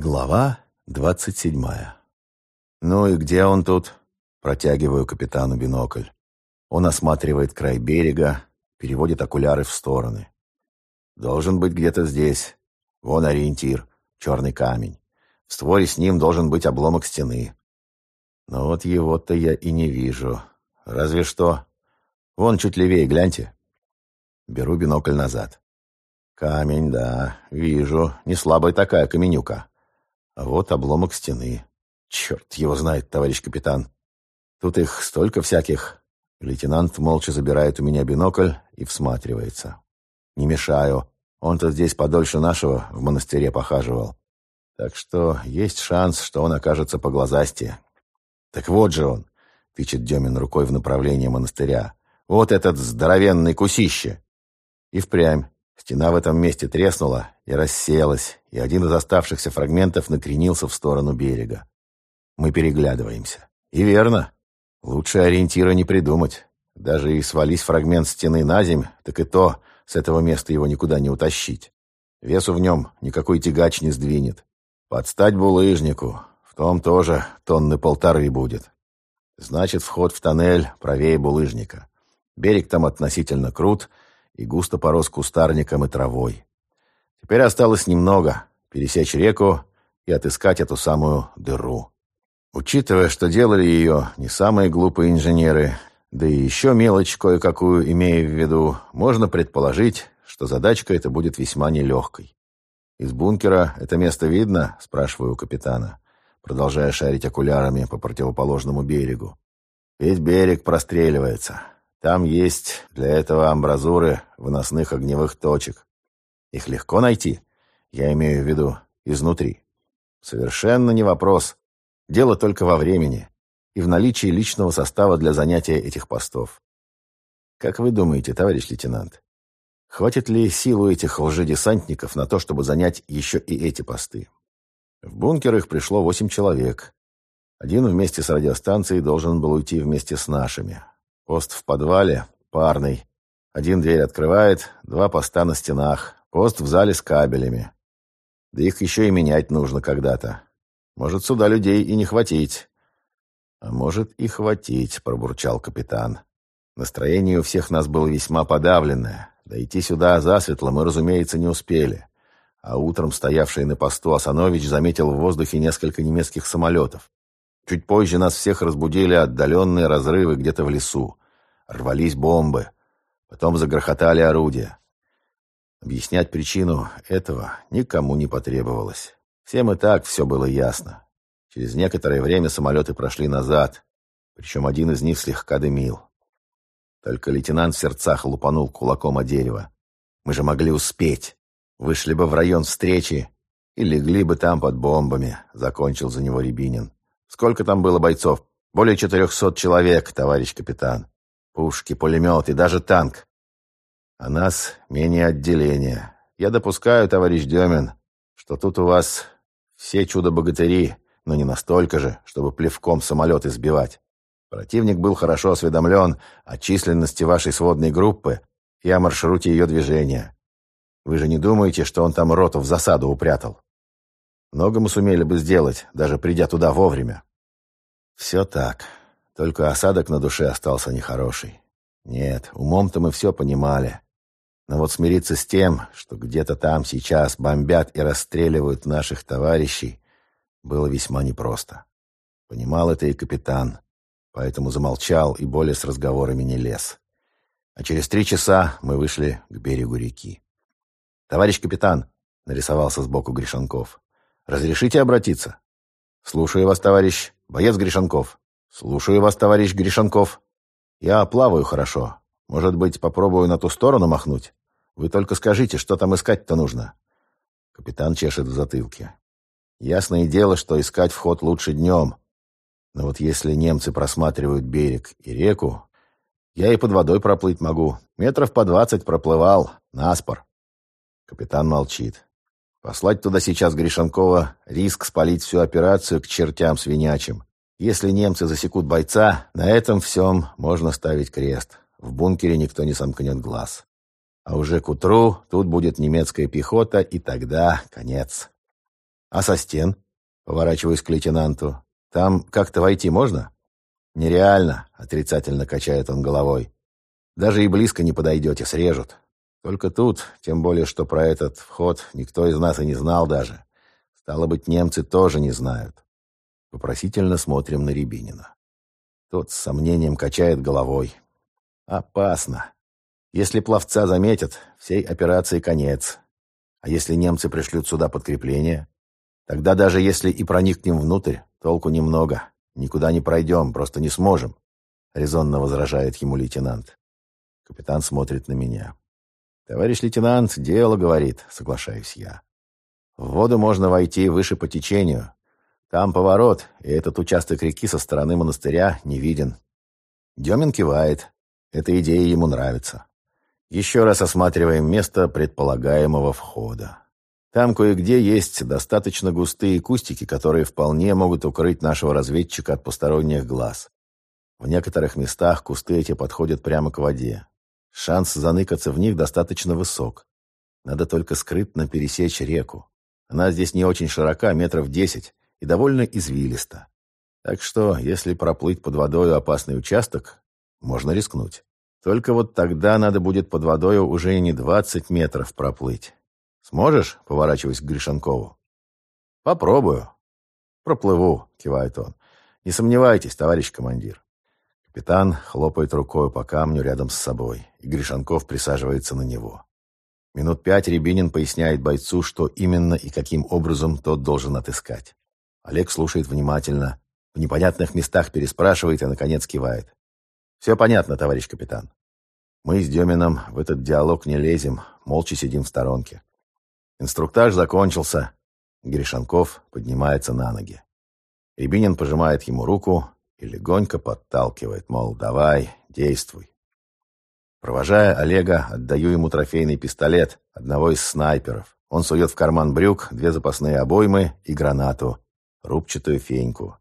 Глава двадцать седьмая. «Ну и где он тут?» Протягиваю капитану бинокль. Он осматривает край берега, переводит окуляры в стороны. «Должен быть где-то здесь. Вон ориентир, черный камень. В створе с ним должен быть обломок стены. Но вот его-то я и не вижу. Разве что... Вон чуть левее, гляньте». Беру бинокль назад. «Камень, да, вижу. Не слабая такая каменюка». А вот обломок стены. Черт его знает, товарищ капитан. Тут их столько всяких. Лейтенант молча забирает у меня бинокль и всматривается. Не мешаю. Он-то здесь подольше нашего в монастыре похаживал. Так что есть шанс, что он окажется по глазасти. Так вот же он, тычет Демин рукой в направлении монастыря. Вот этот здоровенный кусище. И впрямь. Стена в этом месте треснула и рассеялась, и один из оставшихся фрагментов накренился в сторону берега. Мы переглядываемся. И верно. Лучше ориентира не придумать. Даже и свались фрагмент стены на земь, так и то с этого места его никуда не утащить. Весу в нем никакой тягач не сдвинет. Подстать булыжнику. В том тоже тонны полторы будет. Значит, вход в тоннель правее булыжника. Берег там относительно крут — и густо порос кустарником и травой. Теперь осталось немного — пересечь реку и отыскать эту самую дыру. Учитывая, что делали ее не самые глупые инженеры, да и еще мелочь кое-какую имея в виду, можно предположить, что задачка эта будет весьма нелегкой. «Из бункера это место видно?» — спрашиваю у капитана, продолжая шарить окулярами по противоположному берегу. «Весь берег простреливается. Там есть для этого амбразуры выносных огневых точек. Их легко найти. Я имею в виду изнутри. Совершенно не вопрос. Дело только во времени и в наличии личного состава для занятия этих постов. Как вы думаете, товарищ лейтенант, хватит ли силу этих лжедесантников на то, чтобы занять еще и эти посты? В бункер их пришло восемь человек. Один вместе с радиостанцией должен был уйти вместе с нашими. Пост в подвале, парный. Один дверь открывает, два поста на стенах. Пост в зале с кабелями. Да их еще и менять нужно когда-то. Может, сюда людей и не хватить. А может и хватить, пробурчал капитан. Настроение у всех нас было весьма подавленное. Дойти сюда засветло мы, разумеется, не успели. А утром стоявший на посту Асанович заметил в воздухе несколько немецких самолетов. Чуть позже нас всех разбудили отдаленные разрывы где-то в лесу. Рвались бомбы. Потом загрохотали орудия. Объяснять причину этого никому не потребовалось. Всем и так все было ясно. Через некоторое время самолеты прошли назад, причем один из них слегка дымил. Только лейтенант в сердцах лупанул кулаком о дерево. Мы же могли успеть. Вышли бы в район встречи и легли бы там под бомбами, закончил за него Рябинин. Сколько там было бойцов? Более четырехсот человек, товарищ капитан. Пушки, пулемет и даже танк. А нас менее отделения. Я допускаю, товарищ Демин, что тут у вас все чудо-богатыри, но не настолько же, чтобы плевком самолет избивать. Противник был хорошо осведомлен о численности вашей сводной группы и о маршруте ее движения. Вы же не думаете, что он там роту в засаду упрятал? Много мы сумели бы сделать, даже придя туда вовремя. Все так. Только осадок на душе остался нехороший. Нет, умом-то мы все понимали. Но вот смириться с тем, что где-то там сейчас бомбят и расстреливают наших товарищей, было весьма непросто. Понимал это и капитан, поэтому замолчал и более с разговорами не лез. А через три часа мы вышли к берегу реки. «Товарищ капитан», — нарисовался сбоку Гришанков, Разрешите обратиться? Слушаю вас, товарищ. Боец Гришанков. Слушаю вас, товарищ Гришанков. Я плаваю хорошо. Может быть, попробую на ту сторону махнуть? Вы только скажите, что там искать-то нужно. Капитан чешет в затылке. Ясное дело, что искать вход лучше днем. Но вот если немцы просматривают берег и реку, я и под водой проплыть могу. Метров по двадцать проплывал, наспор. Капитан молчит. Послать туда сейчас Гришанкова — риск спалить всю операцию к чертям свинячим. Если немцы засекут бойца, на этом всем можно ставить крест. В бункере никто не сомкнет глаз. А уже к утру тут будет немецкая пехота, и тогда конец. А со стен? Поворачиваюсь к лейтенанту. Там как-то войти можно? Нереально, отрицательно качает он головой. Даже и близко не подойдете, срежут. Только тут, тем более, что про этот вход никто из нас и не знал даже. Стало быть, немцы тоже не знают. Вопросительно смотрим на Рябинина. Тот с сомнением качает головой. Опасно. Если пловца заметят, всей операции конец. А если немцы пришлют сюда подкрепление? Тогда даже если и проникнем внутрь, толку немного. Никуда не пройдем, просто не сможем. Резонно возражает ему лейтенант. Капитан смотрит на меня. «Товарищ лейтенант, дело, — говорит, — соглашаюсь я. В воду можно войти выше по течению. Там поворот, и этот участок реки со стороны монастыря не виден. Демин кивает. Эта идея ему нравится. Еще раз осматриваем место предполагаемого входа. Там кое-где есть достаточно густые кустики, которые вполне могут укрыть нашего разведчика от посторонних глаз. В некоторых местах кусты эти подходят прямо к воде. Шанс заныкаться в них достаточно высок. Надо только скрытно пересечь реку. Она здесь не очень широка, метров десять, и довольно извилиста. Так что, если проплыть под водой опасный участок, можно рискнуть. Только вот тогда надо будет под водой уже не 20 метров проплыть. Сможешь, поворачиваясь к Гришанкову? Попробую. Проплыву, кивает он. Не сомневайтесь, товарищ командир. Капитан хлопает рукой по камню рядом с собой, и Гришанков присаживается на него. Минут пять Рябинин поясняет бойцу, что именно и каким образом тот должен отыскать. Олег слушает внимательно, в непонятных местах переспрашивает и, наконец, кивает. «Все понятно, товарищ капитан. Мы с Демином в этот диалог не лезем, молча сидим в сторонке. Инструктаж закончился. Гришанков поднимается на ноги. Рябинин пожимает ему руку и легонько подталкивает, мол, давай, действуй. Провожая Олега, отдаю ему трофейный пистолет, одного из снайперов. Он сует в карман брюк две запасные обоймы и гранату, рубчатую феньку.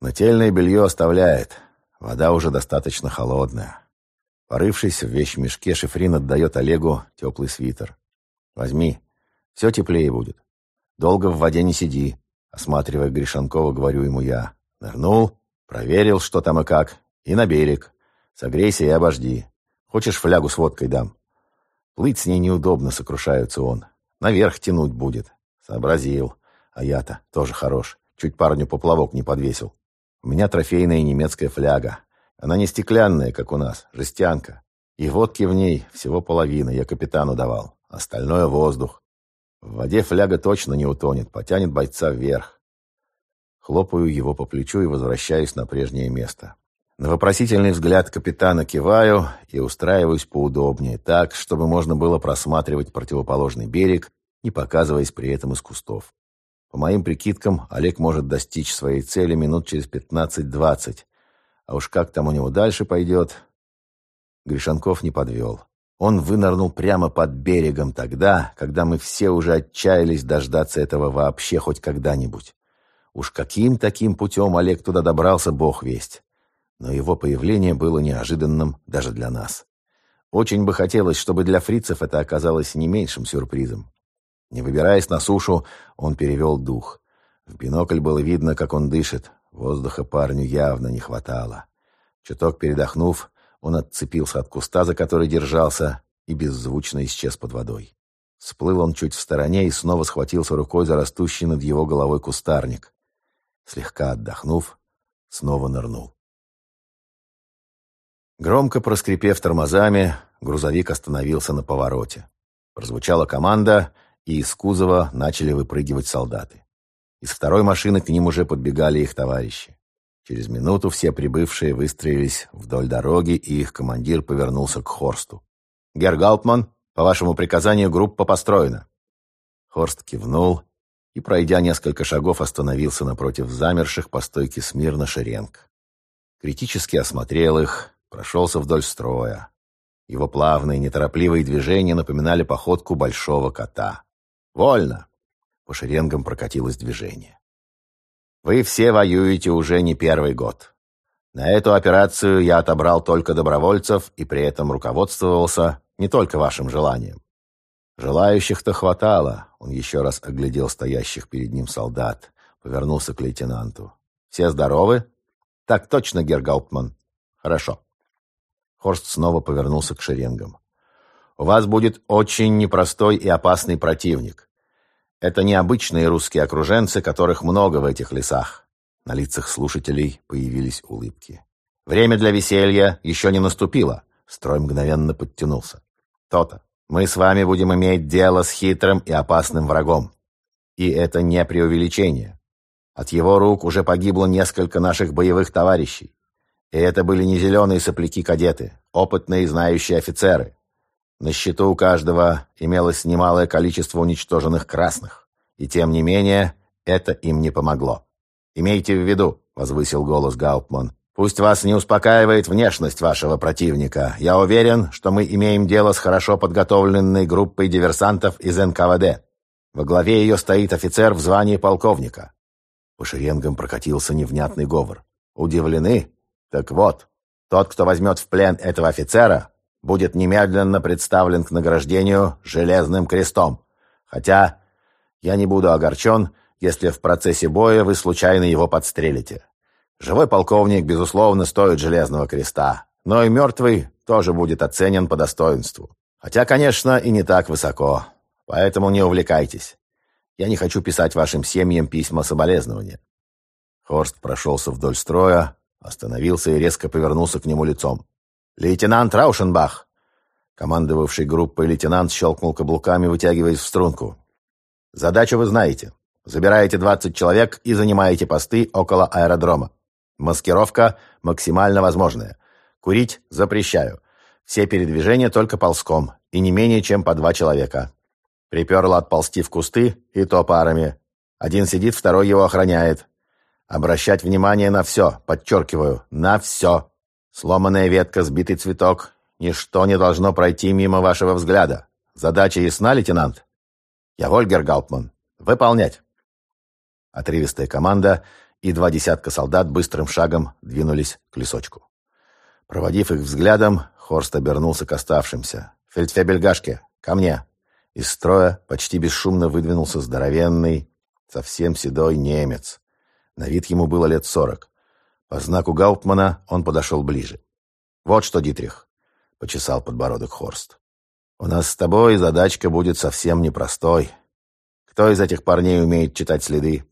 Нательное белье оставляет. Вода уже достаточно холодная. Порывшись в вещмешке, Шифрин отдает Олегу теплый свитер. «Возьми, все теплее будет. Долго в воде не сиди», — осматривая Гришанкова, говорю ему я. Нырнул, проверил, что там и как, и на берег. Согрейся и обожди. Хочешь, флягу с водкой дам? Плыть с ней неудобно, сокрушается он. Наверх тянуть будет. Сообразил. А я-то тоже хорош. Чуть парню поплавок не подвесил. У меня трофейная немецкая фляга. Она не стеклянная, как у нас, жестянка. И водки в ней всего половина, я капитану давал. Остальное — воздух. В воде фляга точно не утонет, потянет бойца вверх. Хлопаю его по плечу и возвращаюсь на прежнее место. На вопросительный взгляд капитана киваю и устраиваюсь поудобнее, так, чтобы можно было просматривать противоположный берег, не показываясь при этом из кустов. По моим прикидкам, Олег может достичь своей цели минут через 15-20. А уж как там у него дальше пойдет... Гришанков не подвел. Он вынырнул прямо под берегом тогда, когда мы все уже отчаялись дождаться этого вообще хоть когда-нибудь. Уж каким таким путем Олег туда добрался, бог весть. Но его появление было неожиданным даже для нас. Очень бы хотелось, чтобы для фрицев это оказалось не меньшим сюрпризом. Не выбираясь на сушу, он перевел дух. В бинокль было видно, как он дышит. Воздуха парню явно не хватало. Чуток передохнув, он отцепился от куста, за который держался, и беззвучно исчез под водой. Сплыл он чуть в стороне и снова схватился рукой за растущий над его головой кустарник. Слегка отдохнув, снова нырнул. Громко проскрипев тормозами, грузовик остановился на повороте. Прозвучала команда, и из кузова начали выпрыгивать солдаты. Из второй машины к ним уже подбегали их товарищи. Через минуту все прибывшие выстроились вдоль дороги, и их командир повернулся к Хорсту. «Герр Галтман, по вашему приказанию группа построена». Хорст кивнул и, пройдя несколько шагов, остановился напротив замерших по стойке смирно шеренг. Критически осмотрел их, прошелся вдоль строя. Его плавные, неторопливые движения напоминали походку большого кота. «Вольно!» По шеренгам прокатилось движение. «Вы все воюете уже не первый год. На эту операцию я отобрал только добровольцев и при этом руководствовался не только вашим желанием. Желающих-то хватало. Он еще раз оглядел стоящих перед ним солдат. Повернулся к лейтенанту. «Все здоровы?» «Так точно, Гергауптман». «Хорошо». Хорст снова повернулся к шеренгам. «У вас будет очень непростой и опасный противник. Это необычные русские окруженцы, которых много в этих лесах». На лицах слушателей появились улыбки. «Время для веселья еще не наступило». Строй мгновенно подтянулся. «То-то. Мы с вами будем иметь дело с хитрым и опасным врагом. И это не преувеличение. От его рук уже погибло несколько наших боевых товарищей. И это были не зеленые сопляки-кадеты, опытные и знающие офицеры. На счету у каждого имелось немалое количество уничтоженных красных. И тем не менее, это им не помогло. «Имейте в виду», — возвысил голос Гауптман, Пусть вас не успокаивает внешность вашего противника. Я уверен, что мы имеем дело с хорошо подготовленной группой диверсантов из НКВД. Во главе ее стоит офицер в звании полковника. По шеренгам прокатился невнятный говор. Удивлены? Так вот, тот, кто возьмет в плен этого офицера, будет немедленно представлен к награждению железным крестом. Хотя я не буду огорчен, если в процессе боя вы случайно его подстрелите. Живой полковник, безусловно, стоит Железного Креста, но и мертвый тоже будет оценен по достоинству. Хотя, конечно, и не так высоко. Поэтому не увлекайтесь. Я не хочу писать вашим семьям письма соболезнования». Хорст прошелся вдоль строя, остановился и резко повернулся к нему лицом. «Лейтенант Раушенбах!» Командовавший группой лейтенант щелкнул каблуками, вытягиваясь в струнку. «Задачу вы знаете. Забираете 20 человек и занимаете посты около аэродрома. Маскировка максимально возможная. Курить запрещаю. Все передвижения только ползком, и не менее чем по два человека. Приперло отползти в кусты, и то парами. Один сидит, второй его охраняет. Обращать внимание на все, подчеркиваю, на все. Сломанная ветка, сбитый цветок. Ничто не должно пройти мимо вашего взгляда. Задача ясна, лейтенант? Я Вольгер Гауптман. Выполнять. Отрывистая команда — и два десятка солдат быстрым шагом двинулись к лесочку. Проводив их взглядом, Хорст обернулся к оставшимся. «Фельдфебель ко мне!» Из строя почти бесшумно выдвинулся здоровенный, совсем седой немец. На вид ему было лет сорок. По знаку Гауптмана он подошел ближе. «Вот что, Дитрих!» — почесал подбородок Хорст. «У нас с тобой задачка будет совсем непростой. Кто из этих парней умеет читать следы?»